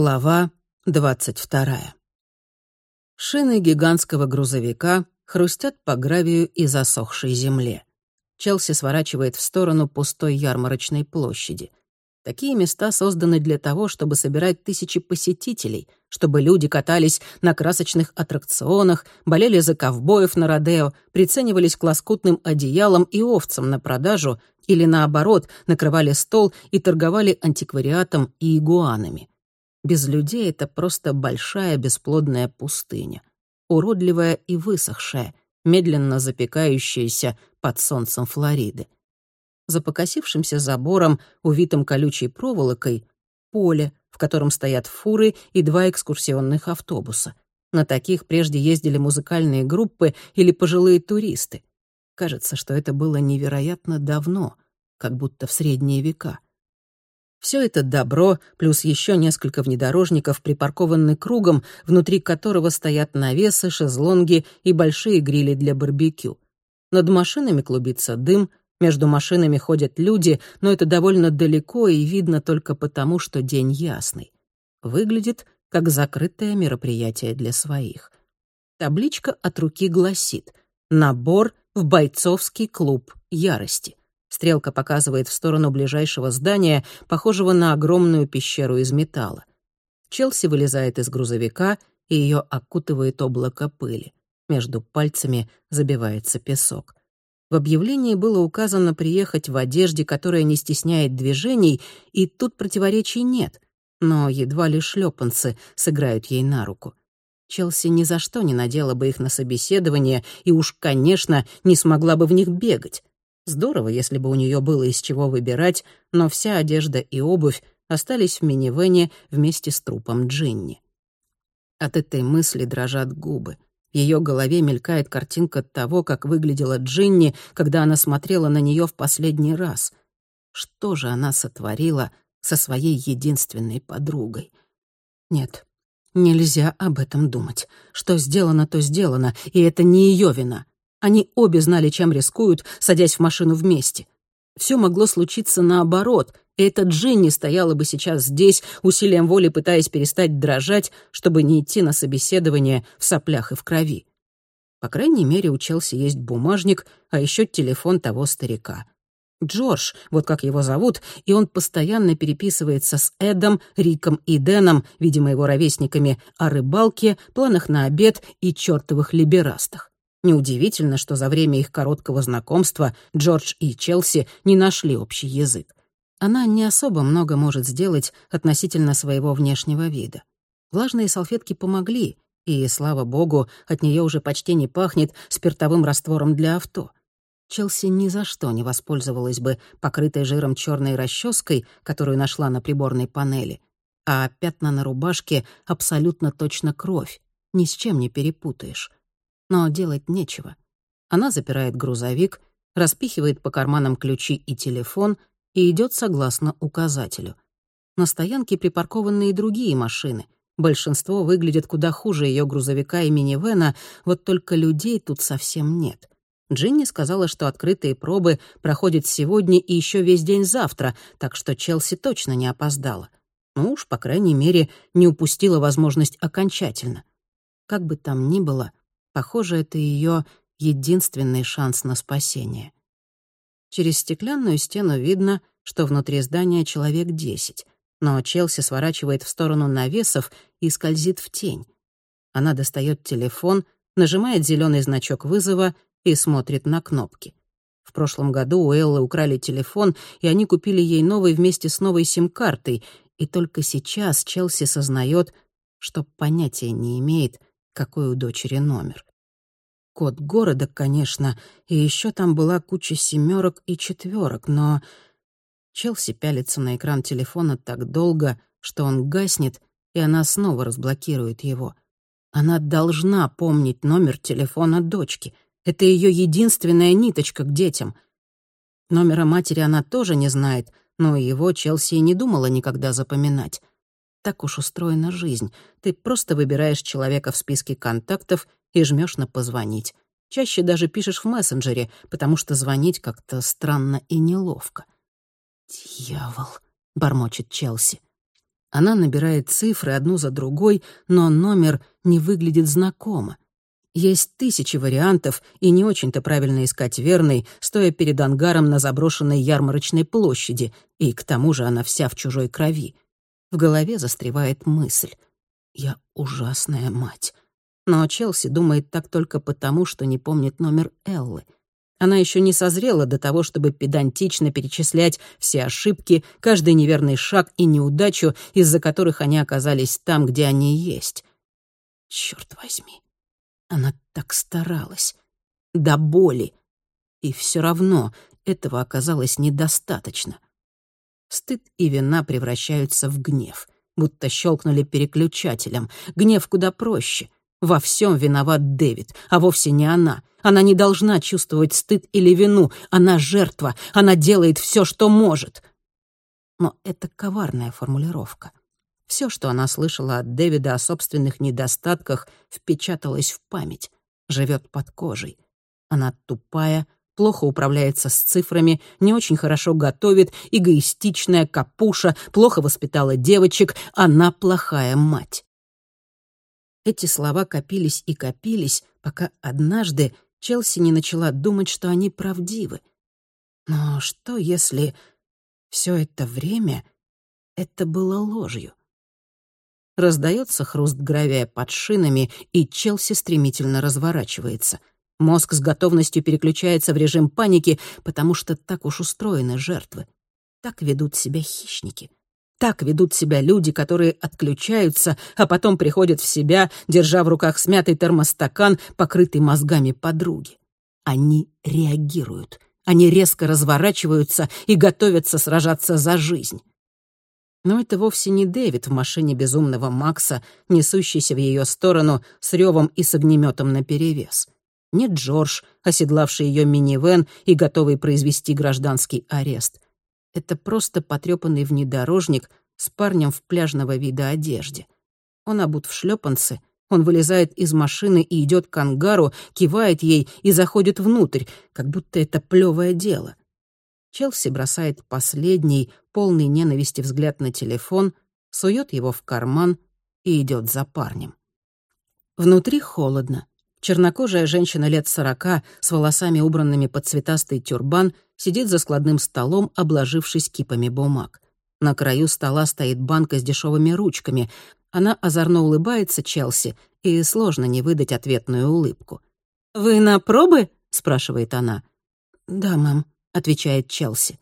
Глава двадцать вторая. Шины гигантского грузовика хрустят по гравию и засохшей земле. Челси сворачивает в сторону пустой ярмарочной площади. Такие места созданы для того, чтобы собирать тысячи посетителей, чтобы люди катались на красочных аттракционах, болели за ковбоев на Родео, приценивались к лоскутным одеялам и овцам на продажу или, наоборот, накрывали стол и торговали антиквариатом и игуанами. Без людей это просто большая бесплодная пустыня, уродливая и высохшая, медленно запекающаяся под солнцем Флориды. За покосившимся забором, увитым колючей проволокой, поле, в котором стоят фуры и два экскурсионных автобуса. На таких прежде ездили музыкальные группы или пожилые туристы. Кажется, что это было невероятно давно, как будто в средние века. Все это добро, плюс еще несколько внедорожников, припаркованы кругом, внутри которого стоят навесы, шезлонги и большие грили для барбекю. Над машинами клубится дым, между машинами ходят люди, но это довольно далеко и видно только потому, что день ясный. Выглядит как закрытое мероприятие для своих. Табличка от руки гласит «Набор в бойцовский клуб ярости». Стрелка показывает в сторону ближайшего здания, похожего на огромную пещеру из металла. Челси вылезает из грузовика, и ее окутывает облако пыли. Между пальцами забивается песок. В объявлении было указано приехать в одежде, которая не стесняет движений, и тут противоречий нет, но едва ли шлепанцы сыграют ей на руку. Челси ни за что не надела бы их на собеседование и уж, конечно, не смогла бы в них бегать. Здорово, если бы у нее было из чего выбирать, но вся одежда и обувь остались в минивэне вместе с трупом Джинни. От этой мысли дрожат губы. В ее голове мелькает картинка того, как выглядела Джинни, когда она смотрела на нее в последний раз. Что же она сотворила со своей единственной подругой? Нет, нельзя об этом думать. Что сделано, то сделано, и это не ее вина. Они обе знали, чем рискуют, садясь в машину вместе. Все могло случиться наоборот, и эта Джинни стояла бы сейчас здесь, усилием воли пытаясь перестать дрожать, чтобы не идти на собеседование в соплях и в крови. По крайней мере, у Челси есть бумажник, а еще телефон того старика. Джордж, вот как его зовут, и он постоянно переписывается с Эдом, Риком и Дэном, видимо, его ровесниками, о рыбалке, планах на обед и чертовых либерастах. Неудивительно, что за время их короткого знакомства Джордж и Челси не нашли общий язык. Она не особо много может сделать относительно своего внешнего вида. Влажные салфетки помогли, и, слава богу, от нее уже почти не пахнет спиртовым раствором для авто. Челси ни за что не воспользовалась бы покрытой жиром черной расческой, которую нашла на приборной панели, а пятна на рубашке абсолютно точно кровь, ни с чем не перепутаешь но делать нечего. Она запирает грузовик, распихивает по карманам ключи и телефон и идет согласно указателю. На стоянке припаркованы и другие машины. Большинство выглядят куда хуже ее грузовика и минивэна, вот только людей тут совсем нет. Джинни сказала, что открытые пробы проходят сегодня и еще весь день завтра, так что Челси точно не опоздала. Ну уж, по крайней мере, не упустила возможность окончательно. Как бы там ни было, Похоже, это ее единственный шанс на спасение. Через стеклянную стену видно, что внутри здания человек десять, но Челси сворачивает в сторону навесов и скользит в тень. Она достает телефон, нажимает зеленый значок вызова и смотрит на кнопки. В прошлом году у Эллы украли телефон, и они купили ей новый вместе с новой сим-картой, и только сейчас Челси сознает, что понятия не имеет, какой у дочери номер код города, конечно, и еще там была куча семерок и четверок, но... Челси пялится на экран телефона так долго, что он гаснет, и она снова разблокирует его. Она должна помнить номер телефона дочки. Это ее единственная ниточка к детям. Номера матери она тоже не знает, но его Челси и не думала никогда запоминать. Так уж устроена жизнь. Ты просто выбираешь человека в списке контактов и жмешь на «позвонить». Чаще даже пишешь в мессенджере, потому что звонить как-то странно и неловко. «Дьявол», — бормочет Челси. Она набирает цифры одну за другой, но номер не выглядит знакомо. Есть тысячи вариантов, и не очень-то правильно искать верный, стоя перед ангаром на заброшенной ярмарочной площади, и к тому же она вся в чужой крови. В голове застревает мысль. «Я ужасная мать». Но Челси думает так только потому, что не помнит номер Эллы. Она еще не созрела до того, чтобы педантично перечислять все ошибки, каждый неверный шаг и неудачу, из-за которых они оказались там, где они есть. Черт возьми. Она так старалась. До боли. И все равно этого оказалось недостаточно. Стыд и вина превращаются в гнев, будто щелкнули переключателем. Гнев куда проще. Во всем виноват Дэвид, а вовсе не она. Она не должна чувствовать стыд или вину. Она жертва. Она делает все, что может. Но это коварная формулировка. Все, что она слышала от Дэвида о собственных недостатках, впечаталось в память, живет под кожей. Она тупая, плохо управляется с цифрами, не очень хорошо готовит, эгоистичная капуша, плохо воспитала девочек, она плохая мать. Эти слова копились и копились, пока однажды Челси не начала думать, что они правдивы. Но что, если все это время это было ложью? Раздается хруст гравия под шинами, и Челси стремительно разворачивается. Мозг с готовностью переключается в режим паники, потому что так уж устроены жертвы. Так ведут себя хищники. Так ведут себя люди, которые отключаются, а потом приходят в себя, держа в руках смятый термостакан, покрытый мозгами подруги. Они реагируют. Они резко разворачиваются и готовятся сражаться за жизнь. Но это вовсе не Дэвид в машине безумного Макса, несущийся в ее сторону с ревом и с огнеметом наперевес. Не Джордж, оседлавший ее минивэн и готовый произвести гражданский арест. Это просто потрепанный внедорожник с парнем в пляжного вида одежде. Он обут в шлепанцы, он вылезает из машины и идет к ангару, кивает ей и заходит внутрь, как будто это плевое дело. Челси бросает последний, полный ненависти взгляд на телефон, сует его в карман и идет за парнем. Внутри холодно. Чернокожая женщина лет сорока с волосами, убранными под цветастый тюрбан, сидит за складным столом, обложившись кипами бумаг. На краю стола стоит банка с дешевыми ручками. Она озорно улыбается Челси, и сложно не выдать ответную улыбку. «Вы на пробы?» — спрашивает она. «Да, мам», — отвечает Челси.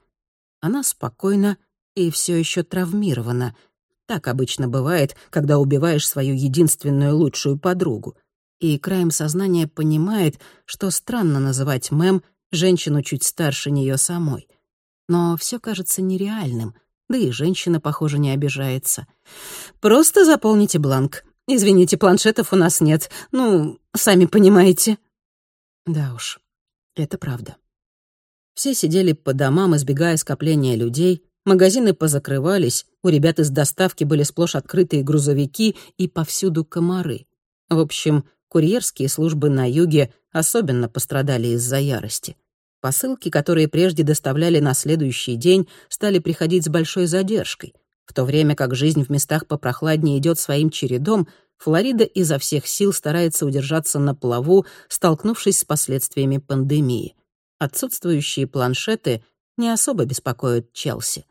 Она спокойна и все еще травмирована. Так обычно бывает, когда убиваешь свою единственную лучшую подругу. И краем сознания понимает, что странно называть Мэм женщину чуть старше нее самой. Но все кажется нереальным, да и женщина, похоже, не обижается. «Просто заполните бланк. Извините, планшетов у нас нет. Ну, сами понимаете». Да уж, это правда. Все сидели по домам, избегая скопления людей, магазины позакрывались, у ребят из доставки были сплошь открытые грузовики и повсюду комары. В общем, курьерские службы на юге особенно пострадали из-за ярости. Посылки, которые прежде доставляли на следующий день, стали приходить с большой задержкой. В то время как жизнь в местах попрохладнее идет своим чередом, Флорида изо всех сил старается удержаться на плаву, столкнувшись с последствиями пандемии — Отсутствующие планшеты не особо беспокоят Челси.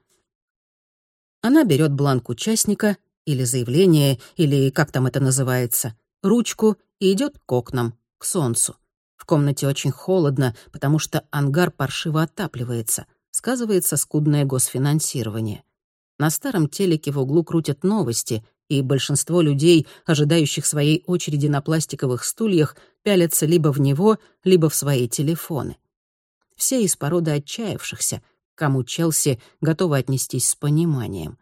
Она берет бланк участника или заявление, или как там это называется, ручку и идет к окнам, к солнцу. В комнате очень холодно, потому что ангар паршиво отапливается. Сказывается скудное госфинансирование. На старом телеке в углу крутят новости, и большинство людей, ожидающих своей очереди на пластиковых стульях, пялятся либо в него, либо в свои телефоны все из породы отчаявшихся, кому Челси готова отнестись с пониманием.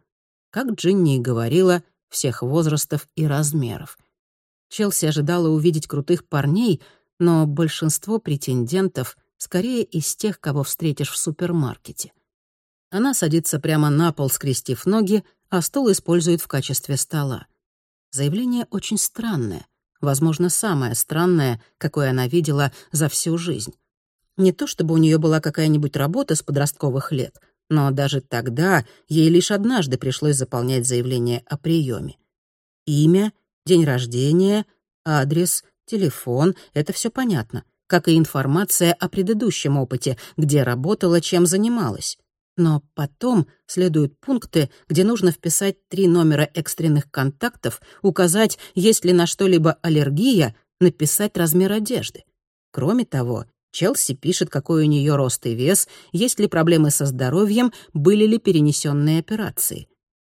Как Джинни и говорила, всех возрастов и размеров. Челси ожидала увидеть крутых парней, но большинство претендентов скорее из тех, кого встретишь в супермаркете. Она садится прямо на пол, скрестив ноги, а стол использует в качестве стола. Заявление очень странное, возможно, самое странное, какое она видела за всю жизнь. Не то чтобы у нее была какая-нибудь работа с подростковых лет. но даже тогда ей лишь однажды пришлось заполнять заявление о приеме. Имя, день рождения, адрес, телефон — это все понятно, как и информация о предыдущем опыте, где работала, чем занималась. Но потом следуют пункты, где нужно вписать три номера экстренных контактов, указать, есть ли на что-либо аллергия, написать размер одежды. Кроме того, Челси пишет, какой у нее рост и вес, есть ли проблемы со здоровьем, были ли перенесенные операции.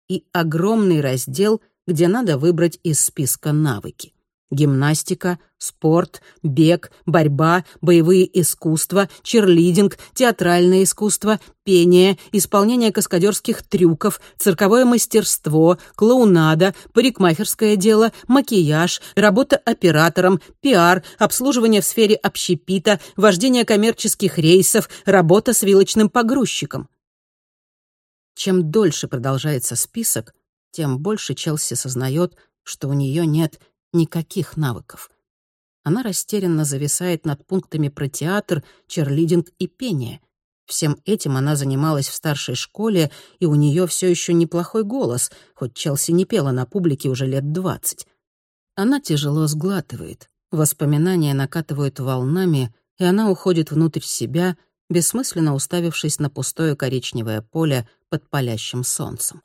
И огромный раздел, где надо выбрать из списка навыки. Гимнастика, спорт, бег, борьба, боевые искусства, черлидинг, театральное искусство, пение, исполнение каскадерских трюков, цирковое мастерство, клоунада, парикмахерское дело, макияж, работа оператором, пиар, обслуживание в сфере общепита, вождение коммерческих рейсов, работа с вилочным погрузчиком. Чем дольше продолжается список, тем больше Челси сознает, что у нее нет никаких навыков. Она растерянно зависает над пунктами про театр, черлидинг и пение. Всем этим она занималась в старшей школе, и у нее все еще неплохой голос, хоть Челси не пела на публике уже лет двадцать. Она тяжело сглатывает, воспоминания накатывают волнами, и она уходит внутрь себя, бессмысленно уставившись на пустое коричневое поле под палящим солнцем.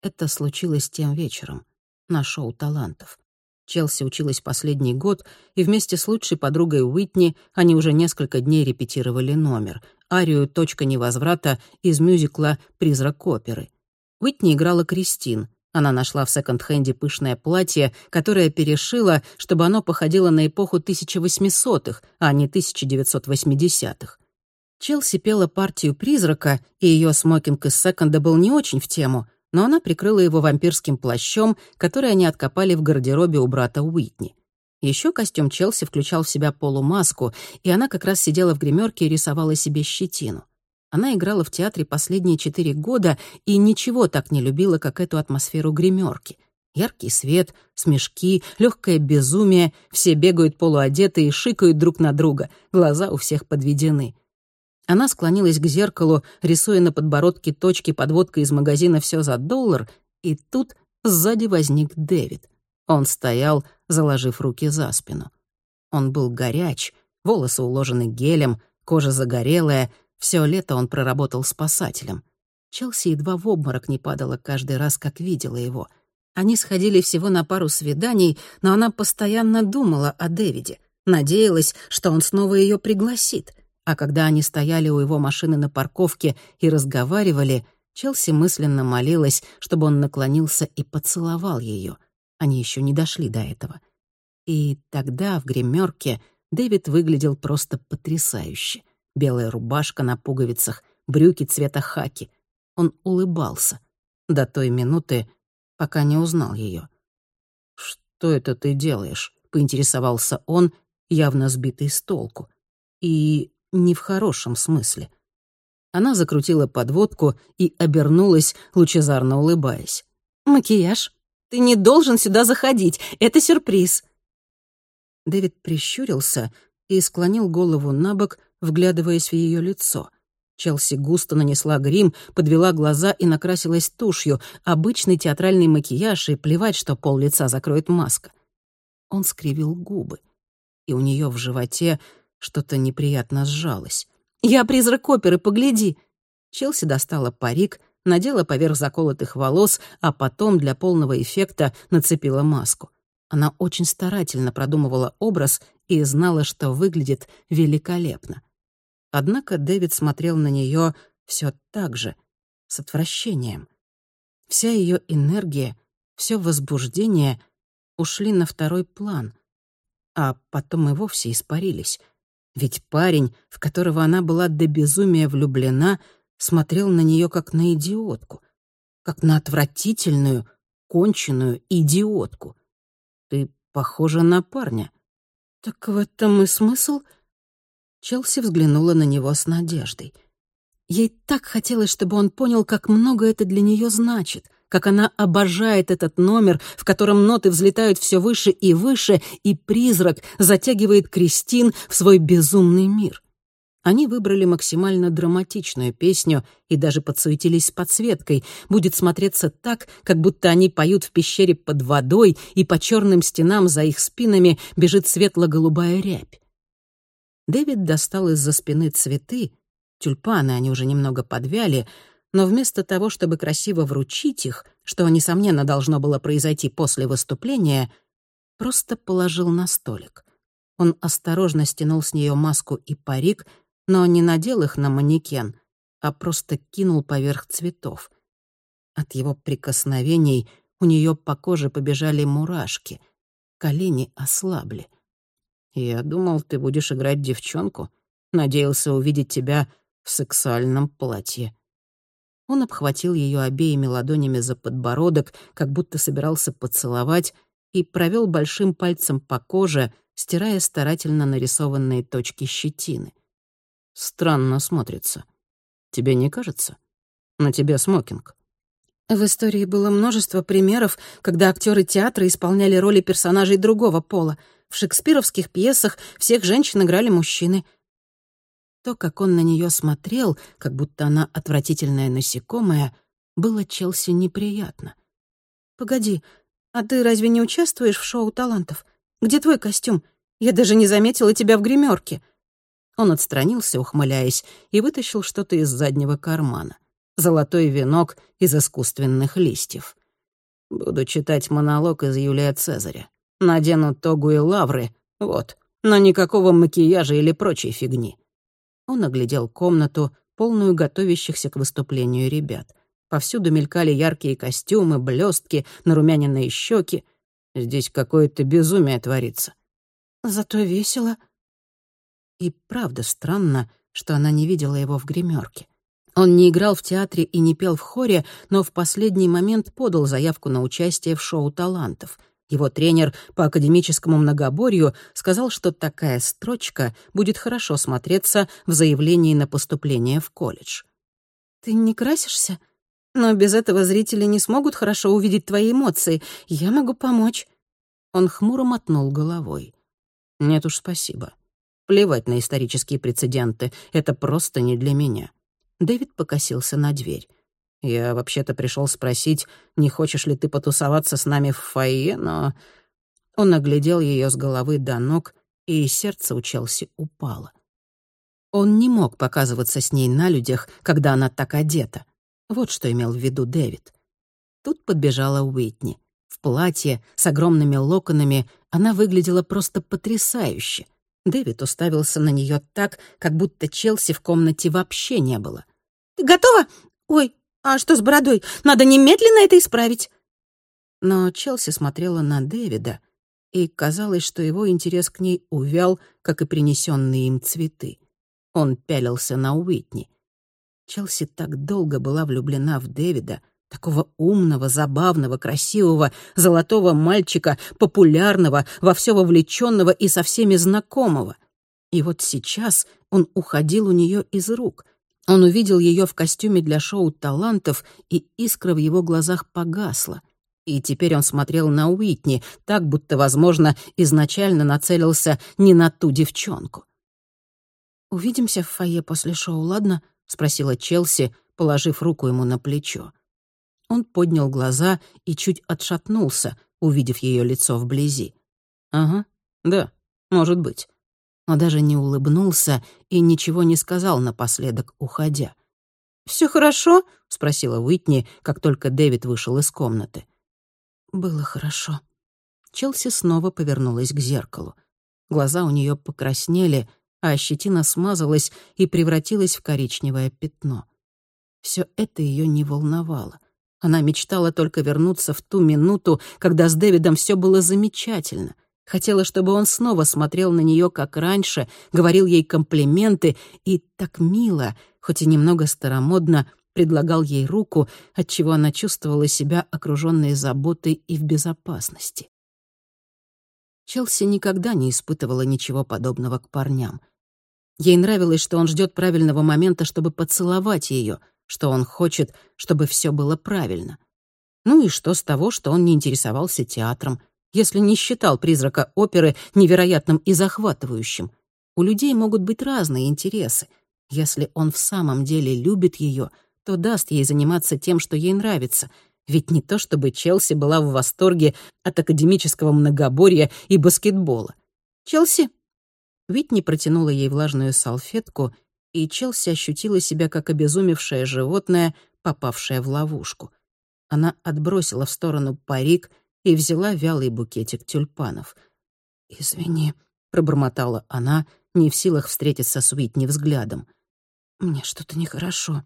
Это случилось тем вечером, на шоу талантов. Челси училась последний год, и вместе с лучшей подругой Уитни они уже несколько дней репетировали номер — арию «Точка невозврата» из мюзикла «Призрак оперы». Уитни играла Кристин. Она нашла в секонд-хенде пышное платье, которое перешила, чтобы оно походило на эпоху 1800-х, а не 1980-х. Челси пела партию «Призрака», и ее смокинг из секонда был не очень в тему — но она прикрыла его вампирским плащом, который они откопали в гардеробе у брата Уитни. Еще костюм Челси включал в себя полумаску, и она как раз сидела в гримерке и рисовала себе щетину. Она играла в театре последние четыре года и ничего так не любила, как эту атмосферу гримерки. Яркий свет, смешки, легкое безумие, все бегают полуодетые и шикают друг на друга, глаза у всех подведены — она склонилась к зеркалу, рисуя на подбородке точки подводкой из магазина «Все за доллар», и тут сзади возник Дэвид. Он стоял, заложив руки за спину. Он был горяч, волосы уложены гелем, кожа загорелая, все лето он проработал спасателем. Челси едва в обморок не падала каждый раз, как видела его. Они сходили всего на пару свиданий, но она постоянно думала о Дэвиде, надеялась, что он снова ее пригласит. А когда они стояли у его машины на парковке и разговаривали, Челси мысленно молилась, чтобы он наклонился и поцеловал ее. Они еще не дошли до этого. И тогда в гримерке Дэвид выглядел просто потрясающе. Белая рубашка на пуговицах, брюки цвета хаки. Он улыбался. До той минуты, пока не узнал ее. «Что это ты делаешь?» — поинтересовался он, явно сбитый с толку. И не в хорошем смысле. Она закрутила подводку и обернулась, лучезарно улыбаясь. «Макияж? Ты не должен сюда заходить. Это сюрприз». Дэвид прищурился и склонил голову на бок, вглядываясь в ее лицо. Челси густо нанесла грим, подвела глаза и накрасилась тушью, обычный театральный макияж, и плевать, что пол лица закроет маска. Он скривил губы, и у нее в животе что-то неприятно сжалось. «Я призрак оперы, погляди!» Челси достала парик, надела поверх заколотых волос, а потом для полного эффекта нацепила маску. Она очень старательно продумывала образ и знала, что выглядит великолепно. Однако Дэвид смотрел на нее все так же, с отвращением. Вся ее энергия, все возбуждение ушли на второй план, а потом и вовсе испарились — ведь парень, в которого она была до безумия влюблена, смотрел на нее как на идиотку, как на отвратительную, конченую идиотку. Ты похожа на парня. Так в этом и смысл? Челси взглянула на него с надеждой. Ей так хотелось, чтобы он понял, как много это для нее значит — как она обожает этот номер, в котором ноты взлетают все выше и выше, и призрак затягивает Кристин в свой безумный мир. Они выбрали максимально драматичную песню и даже подсуетились с подсветкой. Будет смотреться так, как будто они поют в пещере под водой, и по черным стенам за их спинами бежит светло-голубая рябь. Дэвид достал из-за спины цветы, тюльпаны, они уже немного подвяли, но вместо того, чтобы красиво вручить их, что, несомненно, должно было произойти после выступления, просто положил на столик. Он осторожно стянул с нее маску и парик, но не надел их на манекен, а просто кинул поверх цветов. От его прикосновений у нее по коже побежали мурашки, колени ослабли. «Я думал, ты будешь играть девчонку. Надеялся увидеть тебя в сексуальном платье». Он обхватил ее обеими ладонями за подбородок, как будто собирался поцеловать, и провел большим пальцем по коже, стирая старательно нарисованные точки щетины. Странно смотрится. Тебе не кажется? На тебе смокинг. В истории было множество примеров, когда актеры театра исполняли роли персонажей другого пола. В шекспировских пьесах всех женщин играли мужчины. То, как он на нее смотрел, как будто она отвратительная насекомая, было Челси неприятно. «Погоди, а ты разве не участвуешь в шоу талантов? Где твой костюм? Я даже не заметила тебя в гримерке. Он отстранился, ухмыляясь, и вытащил что-то из заднего кармана. Золотой венок из искусственных листьев. Буду читать монолог из Юлия Цезаря. Надену тогу и лавры, вот, но никакого макияжа или прочей фигни. Он оглядел комнату, полную готовящихся к выступлению ребят. Повсюду мелькали яркие костюмы, блестки, нарумяненные щеки. Здесь какое-то безумие творится. «Зато весело», и правда странно, что она не видела его в гримерке. Он не играл в театре и не пел в хоре, но в последний момент подал заявку на участие в шоу талантов. Его тренер по академическому многоборью сказал, что такая строчка будет хорошо смотреться в заявлении на поступление в колледж. «Ты не красишься? Но без этого зрители не смогут хорошо увидеть твои эмоции. Я могу помочь». Он хмуро мотнул головой. «Нет уж, спасибо. Плевать на исторические прецеденты, это просто не для меня. Дэвид покосился на дверь. Я вообще-то пришел спросить, не хочешь ли ты потусоваться с нами в фойе, но... Он оглядел ее с головы до ног, и сердце у Челси упало. Он не мог показываться с ней на людях, когда она так одета. Вот что имел в виду Дэвид. Тут подбежала Уитни. В платье, с огромными локонами, она выглядела просто потрясающе — Дэвид уставился на нее так, как будто Челси в комнате вообще не было. «Ты готова? Ой, а что с бородой? Надо немедленно это исправить!» Но Челси смотрела на Дэвида, и казалось, что его интерес к ней увял, как и принесенные им цветы. Он пялился на Уитни. Челси так долго была влюблена в Дэвида, Такого умного, забавного, красивого, золотого мальчика, популярного, во все вовлеченного и со всеми знакомого. И вот сейчас он уходил у нее из рук. Он увидел ее в костюме для шоу талантов, и искра в его глазах погасла. И теперь он смотрел на Уитни, так будто, возможно, изначально нацелился не на ту девчонку. «Увидимся в фойе после шоу, ладно?» — спросила Челси, положив руку ему на плечо. Он поднял глаза и чуть отшатнулся, увидев ее лицо вблизи. «Ага, да, может быть». Но даже не улыбнулся и ничего не сказал напоследок, уходя. Все хорошо?» — спросила Уитни, как только Дэвид вышел из комнаты. «Было хорошо». Челси снова повернулась к зеркалу. Глаза у нее покраснели, а щетина смазалась и превратилась в коричневое пятно. Все это ее не волновало. Она мечтала только вернуться в ту минуту, когда с Дэвидом все было замечательно. Хотела, чтобы он снова смотрел на нее, как раньше, говорил ей комплименты и так мило, хоть и немного старомодно, предлагал ей руку, отчего она чувствовала себя окруженной заботой и в безопасности. Челси никогда не испытывала ничего подобного к парням. Ей нравилось, что он ждет правильного момента, чтобы поцеловать ее — что он хочет, чтобы все было правильно. Ну и что с того, что он не интересовался театром, если не считал призрака оперы невероятным и захватывающим? У людей могут быть разные интересы. Если он в самом деле любит ее, то даст ей заниматься тем, что ей нравится. Ведь не то чтобы Челси была в восторге от академического многоборья и баскетбола. «Челси!» Витни протянула ей влажную салфетку, и Челси ощутила себя как обезумевшее животное, попавшее в ловушку. Она отбросила в сторону парик и взяла вялый букетик тюльпанов. «Извини», — пробормотала она, не в силах встретиться с Уитни взглядом. «Мне что-то нехорошо.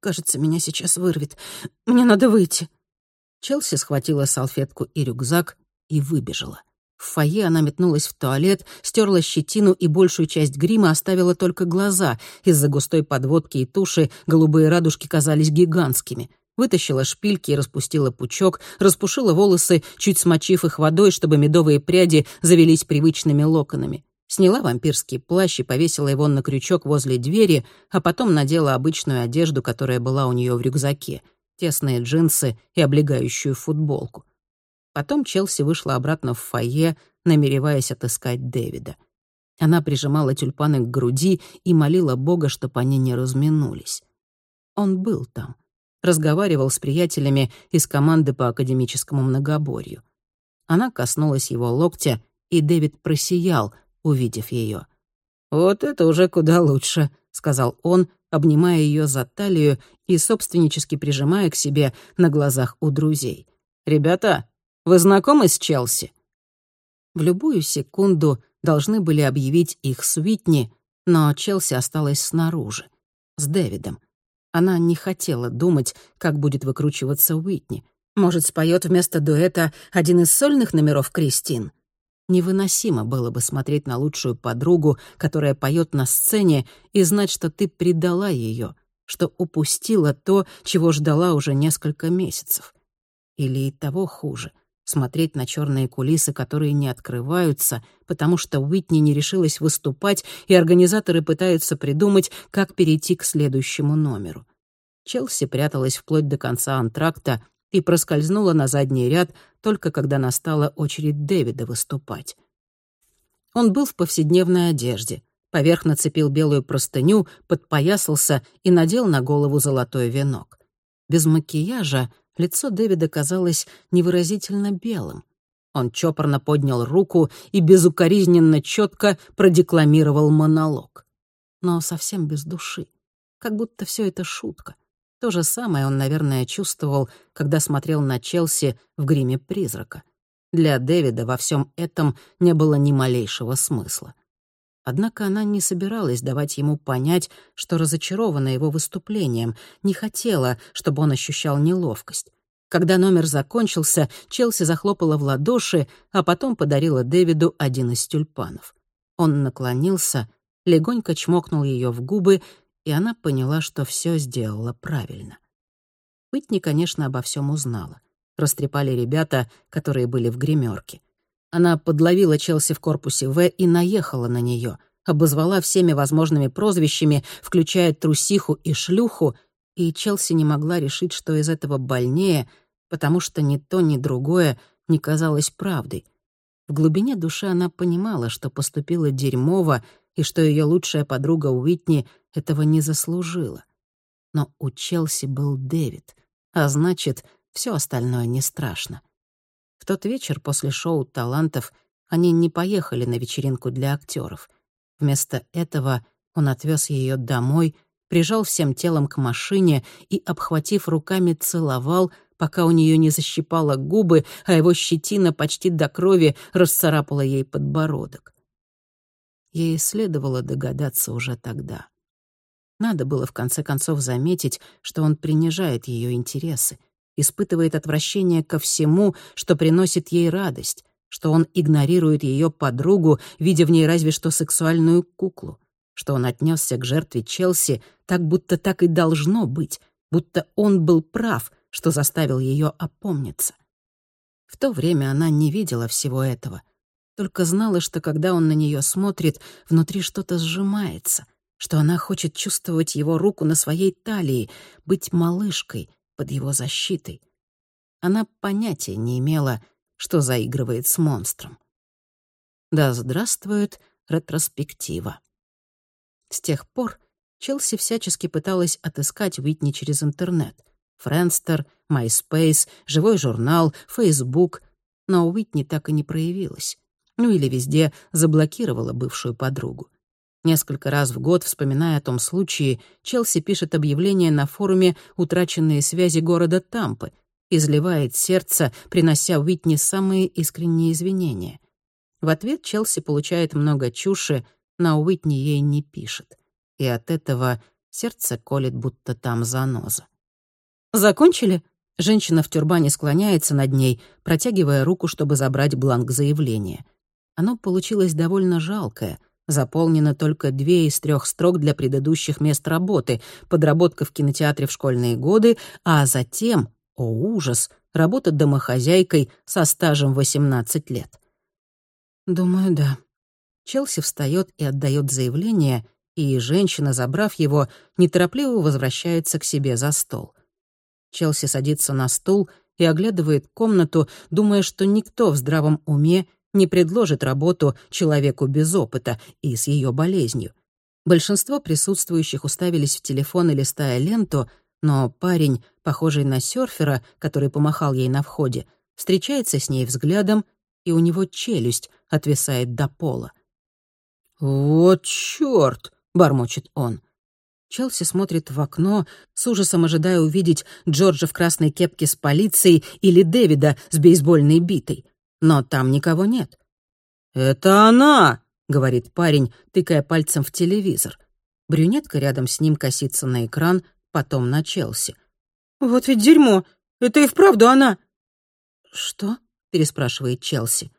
Кажется, меня сейчас вырвет. Мне надо выйти». Челси схватила салфетку и рюкзак и выбежала. В фойе она метнулась в туалет, стерла щетину и большую часть грима оставила только глаза. Из-за густой подводки и туши голубые радужки казались гигантскими — вытащила шпильки и распустила пучок, распушила волосы, чуть смочив их водой, чтобы медовые пряди завелись привычными локонами. Сняла вампирский плащ и повесила его на крючок возле двери, а потом надела обычную одежду, которая была у нее в рюкзаке, тесные джинсы и облегающую футболку. Потом Челси вышла обратно в фойе, намереваясь отыскать Дэвида. Она прижимала тюльпаны к груди и молила Бога, чтобы они не разминулись. Он был там разговаривал с приятелями из команды по академическому многоборью. Она коснулась его локтя, и Дэвид просиял, увидев ее. «Вот это уже куда лучше», — сказал он, обнимая ее за талию и собственнически прижимая к себе на глазах у друзей. «Ребята, вы знакомы с Челси?» В любую секунду должны были объявить их с Уитни, но Челси осталась снаружи, с Дэвидом. Она не хотела думать, как будет выкручиваться Уитни. Может, споет вместо дуэта один из сольных номеров Кристин? Невыносимо было бы смотреть на лучшую подругу, которая поет на сцене, и знать, что ты предала ее, что упустила то, чего ждала уже несколько месяцев. Или и того хуже — смотреть на черные кулисы, которые не открываются, потому что Уитни не решилась выступать, и организаторы пытаются придумать, как перейти к следующему номеру. Челси пряталась вплоть до конца антракта и проскользнула на задний ряд только когда настала очередь Дэвида выступать. Он был в повседневной одежде, поверх нацепил белую простыню, подпоясался и надел на голову золотой венок. Без макияжа — Лицо Дэвида казалось невыразительно белым. Он чопорно поднял руку и безукоризненно четко продекламировал монолог. Но совсем без души. Как будто все это шутка. То же самое он, наверное, чувствовал, когда смотрел на Челси в гриме призрака. Для Дэвида во всем этом не было ни малейшего смысла. Однако она не собиралась давать ему понять, что разочарована его выступлением, не хотела, чтобы он ощущал неловкость. Когда номер закончился, Челси захлопала в ладоши, а потом подарила Дэвиду один из тюльпанов. Он наклонился, легонько чмокнул ее в губы, и она поняла, что все сделала правильно. Уитни, конечно, обо всем узнала. Растрепали ребята, которые были в гримерке. Она подловила Челси в корпусе В и наехала на нее, обозвала всеми возможными прозвищами, включая трусиху и шлюху, и Челси не могла решить, что из этого больнее, потому что ни то, ни другое не казалось правдой. В глубине души она понимала, что поступила дерьмово и что ее лучшая подруга Уитни этого не заслужила. Но у Челси был Дэвид, а значит, все остальное не страшно. Тот вечер после шоу «Талантов» они не поехали на вечеринку для актеров. Вместо этого он отвез ее домой, прижал всем телом к машине и, обхватив руками, целовал, пока у нее не защипало губы, а его щетина почти до крови расцарапала ей подбородок. Ей следовало догадаться уже тогда. Надо было в конце концов заметить, что он принижает ее интересы, испытывает отвращение ко всему, что приносит ей радость, что он игнорирует ее подругу, видя в ней разве что сексуальную куклу, что он отнесся к жертве Челси так, будто так и должно быть, будто он был прав, что заставил ее опомниться. В то время она не видела всего этого, только знала, что когда он на нее смотрит, внутри что-то сжимается, что она хочет чувствовать его руку на своей талии, быть малышкой, под его защитой. Она понятия не имела, что заигрывает с монстром. Да здравствует ретроспектива. С тех пор Челси всячески пыталась отыскать Уитни через интернет. Френстер, MySpace, живой журнал, Facebook, но Уитни так и не проявилась. Ну или везде заблокировала бывшую подругу. Несколько раз в год, вспоминая о том случае, Челси пишет объявление на форуме «Утраченные связи города Тампы», изливает сердце, принося Уитни самые искренние извинения. В ответ Челси получает много чуши, но Уитни ей не пишет. И от этого сердце колет, будто там заноза. «Закончили?» Женщина в тюрбане склоняется над ней, протягивая руку, чтобы забрать бланк заявления. Оно получилось довольно жалкое. Заполнено только две из трех строк для предыдущих мест работы, подработка в кинотеатре в школьные годы, а затем, о ужас, работа домохозяйкой со стажем 18 лет. «Думаю, да». Челси встает и отдает заявление, и женщина, забрав его, неторопливо возвращается к себе за стол. Челси садится на стул и оглядывает комнату, думая, что никто в здравом уме не предложит работу человеку без опыта и с ее болезнью. Большинство присутствующих уставились в телефон и листая ленту, но парень, похожий на серфера, который помахал ей на входе, встречается с ней взглядом, и у него челюсть отвисает до пола. «Вот чёрт!» — бормочет он. Челси смотрит в окно, с ужасом ожидая увидеть Джорджа в красной кепке с полицией или Дэвида с бейсбольной битой. Но там никого нет. «Это она!» — говорит парень, тыкая пальцем в телевизор. Брюнетка рядом с ним косится на экран, потом на Челси. «Вот ведь дерьмо! Это и вправду она!» «Что?» — переспрашивает Челси.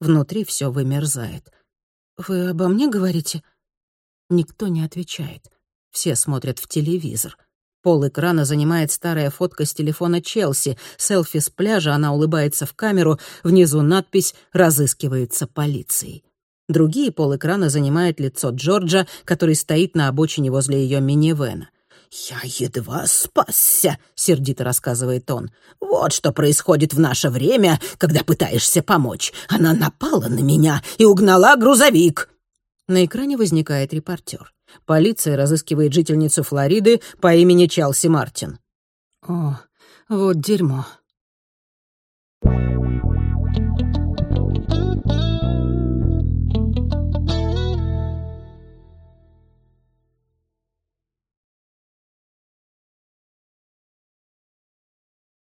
Внутри все вымерзает. «Вы обо мне говорите?» Никто не отвечает. Все смотрят в телевизор. Пол экрана занимает старая фотка с телефона Челси. Селфи с пляжа, она улыбается в камеру. Внизу надпись «Разыскивается полицией». Другие пол экрана занимает лицо Джорджа, который стоит на обочине возле ее минивэна. «Я едва спасся», — сердито рассказывает он. «Вот что происходит в наше время, когда пытаешься помочь. Она напала на меня и угнала грузовик». На экране возникает репортер. Полиция разыскивает жительницу Флориды по имени Челси Мартин. «О, вот дерьмо»,